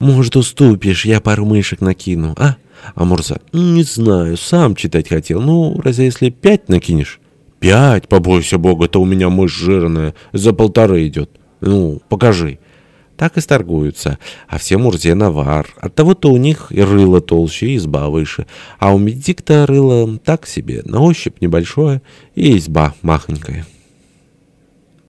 Может, уступишь, я пару мышек накину, а? А Мурза, не знаю, сам читать хотел. Ну, разве если пять накинешь? Пять, побойся бога, то у меня мышь жирная, за полторы идет. Ну, покажи. Так и сторгуются. А все Мурзе навар. Оттого-то у них и рыло толще, и изба выше. А у Медикта рыло так себе, на ощупь небольшое, и изба махонькая.